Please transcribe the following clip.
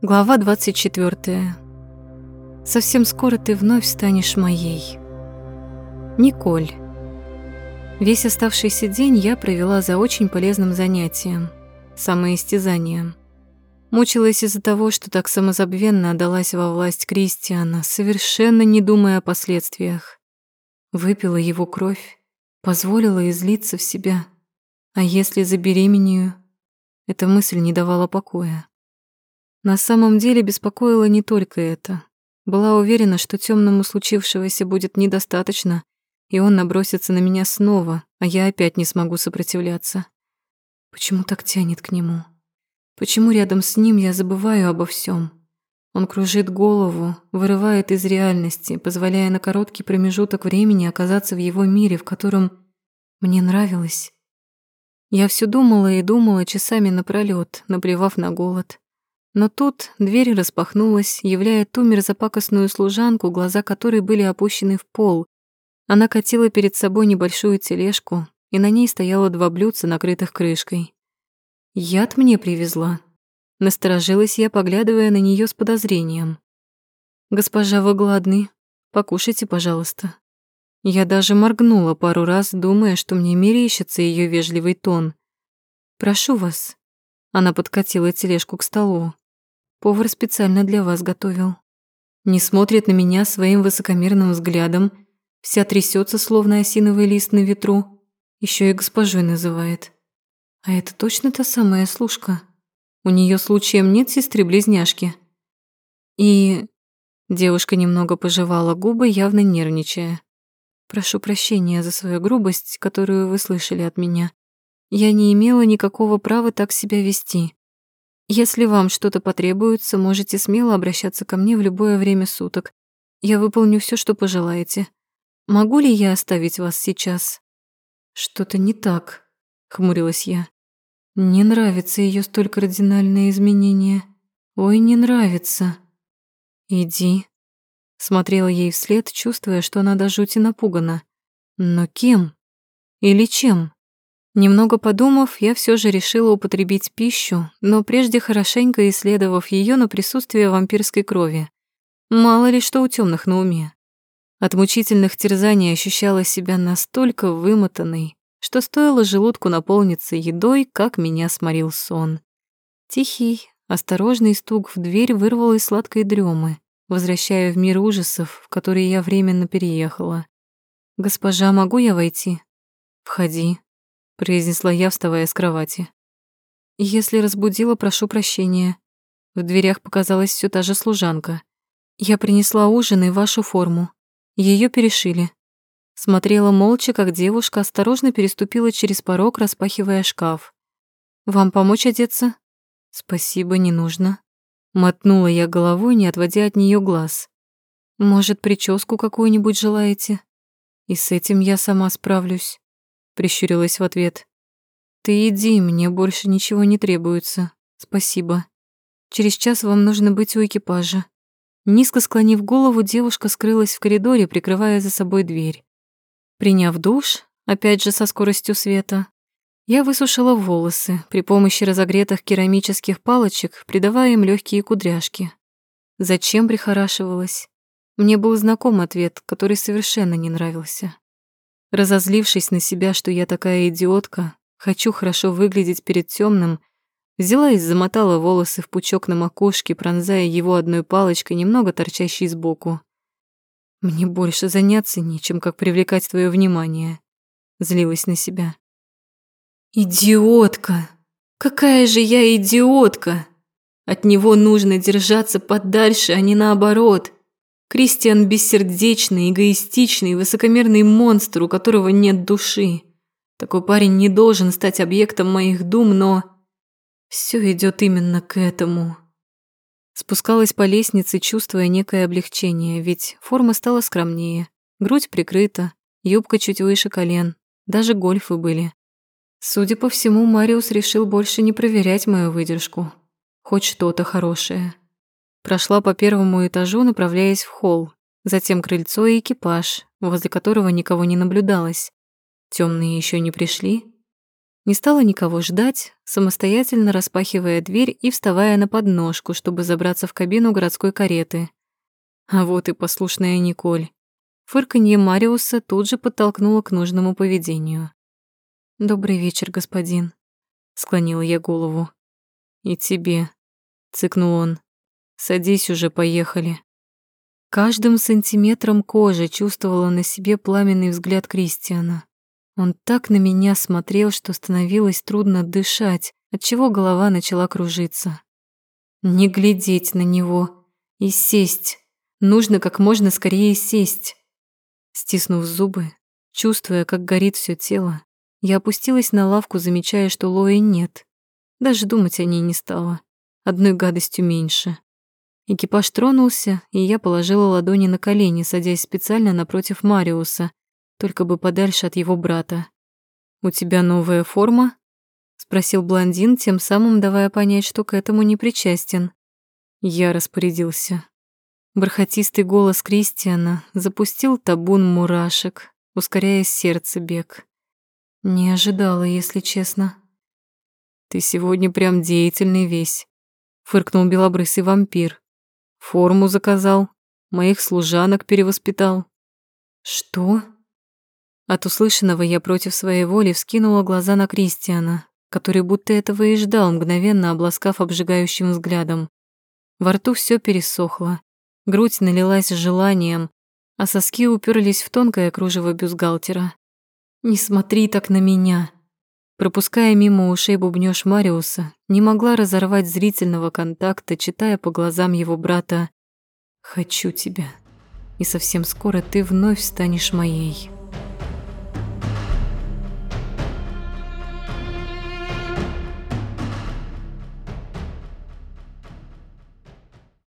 Глава 24. Совсем скоро ты вновь станешь моей. Николь. Весь оставшийся день я провела за очень полезным занятием – самоистязанием. Мучилась из-за того, что так самозабвенно отдалась во власть Кристиана, совершенно не думая о последствиях. Выпила его кровь, позволила излиться в себя. А если забеременею? Эта мысль не давала покоя. На самом деле беспокоило не только это. Была уверена, что темному случившегося будет недостаточно, и он набросится на меня снова, а я опять не смогу сопротивляться. Почему так тянет к нему? Почему рядом с ним я забываю обо всем? Он кружит голову, вырывает из реальности, позволяя на короткий промежуток времени оказаться в его мире, в котором мне нравилось. Я все думала и думала часами напролёт, наплевав на голод. Но тут дверь распахнулась, являя ту мерзопакостную служанку, глаза которой были опущены в пол. Она катила перед собой небольшую тележку, и на ней стояло два блюдца, накрытых крышкой. Яд мне привезла. Насторожилась я, поглядывая на нее с подозрением. «Госпожа, вы голодны? Покушайте, пожалуйста». Я даже моргнула пару раз, думая, что мне мерещится ее вежливый тон. «Прошу вас». Она подкатила тележку к столу. Повар специально для вас готовил. Не смотрит на меня своим высокомерным взглядом, вся трясется, словно осиновый лист на ветру, еще и госпожой называет. А это точно та самая служка? У нее случаем нет сестры-близняшки? И... Девушка немного пожевала губы, явно нервничая. Прошу прощения за свою грубость, которую вы слышали от меня. Я не имела никакого права так себя вести. Если вам что-то потребуется, можете смело обращаться ко мне в любое время суток. Я выполню все, что пожелаете. Могу ли я оставить вас сейчас? Что-то не так, хмурилась я. Не нравится ее столь кардинальное изменение. Ой, не нравится. Иди. Смотрела ей вслед, чувствуя, что она до жути напугана. Но кем? Или чем? Немного подумав, я все же решила употребить пищу, но прежде хорошенько исследовав ее на присутствие вампирской крови. Мало ли что у темных на уме. От мучительных терзаний ощущала себя настолько вымотанной, что стоило желудку наполниться едой, как меня сморил сон. Тихий, осторожный стук в дверь вырвал из сладкой дремы, возвращая в мир ужасов, в который я временно переехала. «Госпожа, могу я войти?» «Входи», произнесла я, вставая с кровати. Если разбудила, прошу прощения. В дверях показалась все та же служанка. Я принесла ужин и вашу форму. Ее перешили. Смотрела молча, как девушка осторожно переступила через порог, распахивая шкаф. «Вам помочь одеться?» «Спасибо, не нужно». Мотнула я головой, не отводя от нее глаз. «Может, прическу какую-нибудь желаете?» «И с этим я сама справлюсь» прищурилась в ответ. Ты иди, мне больше ничего не требуется. Спасибо. Через час вам нужно быть у экипажа. Низко склонив голову, девушка скрылась в коридоре, прикрывая за собой дверь. Приняв душ, опять же со скоростью света, я высушила волосы при помощи разогретых керамических палочек, придавая им легкие кудряшки. Зачем прихорашивалась? Мне был знаком ответ, который совершенно не нравился. Разозлившись на себя, что я такая идиотка, хочу хорошо выглядеть перед темным, взяла и замотала волосы в пучок на макушке, пронзая его одной палочкой, немного торчащей сбоку. «Мне больше заняться нечем, как привлекать твое внимание», — злилась на себя. «Идиотка! Какая же я идиотка! От него нужно держаться подальше, а не наоборот!» Кристиан бессердечный, эгоистичный, высокомерный монстр, у которого нет души. Такой парень не должен стать объектом моих дум, но... Все идет именно к этому. Спускалась по лестнице, чувствуя некое облегчение, ведь форма стала скромнее. Грудь прикрыта, юбка чуть выше колен, даже гольфы были. Судя по всему, Мариус решил больше не проверять мою выдержку. Хоть что-то хорошее. Прошла по первому этажу, направляясь в холл, затем крыльцо и экипаж, возле которого никого не наблюдалось. Темные еще не пришли. Не стала никого ждать, самостоятельно распахивая дверь и вставая на подножку, чтобы забраться в кабину городской кареты. А вот и послушная Николь. Фырканье Мариуса тут же подтолкнуло к нужному поведению. «Добрый вечер, господин», — склонила я голову. «И тебе», — цыкнул он. «Садись уже, поехали». Каждым сантиметром кожи чувствовала на себе пламенный взгляд Кристиана. Он так на меня смотрел, что становилось трудно дышать, отчего голова начала кружиться. Не глядеть на него и сесть. Нужно как можно скорее сесть. Стиснув зубы, чувствуя, как горит все тело, я опустилась на лавку, замечая, что Лои нет. Даже думать о ней не стала. Одной гадостью меньше. Экипаж тронулся, и я положила ладони на колени, садясь специально напротив Мариуса, только бы подальше от его брата. «У тебя новая форма?» — спросил блондин, тем самым давая понять, что к этому не причастен. Я распорядился. Бархатистый голос Кристиана запустил табун мурашек, ускоряя сердце бег. Не ожидала, если честно. «Ты сегодня прям деятельный весь», — фыркнул белобрысый вампир. «Форму заказал, моих служанок перевоспитал». «Что?» От услышанного я против своей воли вскинула глаза на Кристиана, который будто этого и ждал, мгновенно обласкав обжигающим взглядом. Во рту все пересохло, грудь налилась желанием, а соски уперлись в тонкое кружево бюстгальтера. «Не смотри так на меня!» Пропуская мимо ушей бубнёж Мариуса, не могла разорвать зрительного контакта, читая по глазам его брата «Хочу тебя, и совсем скоро ты вновь станешь моей».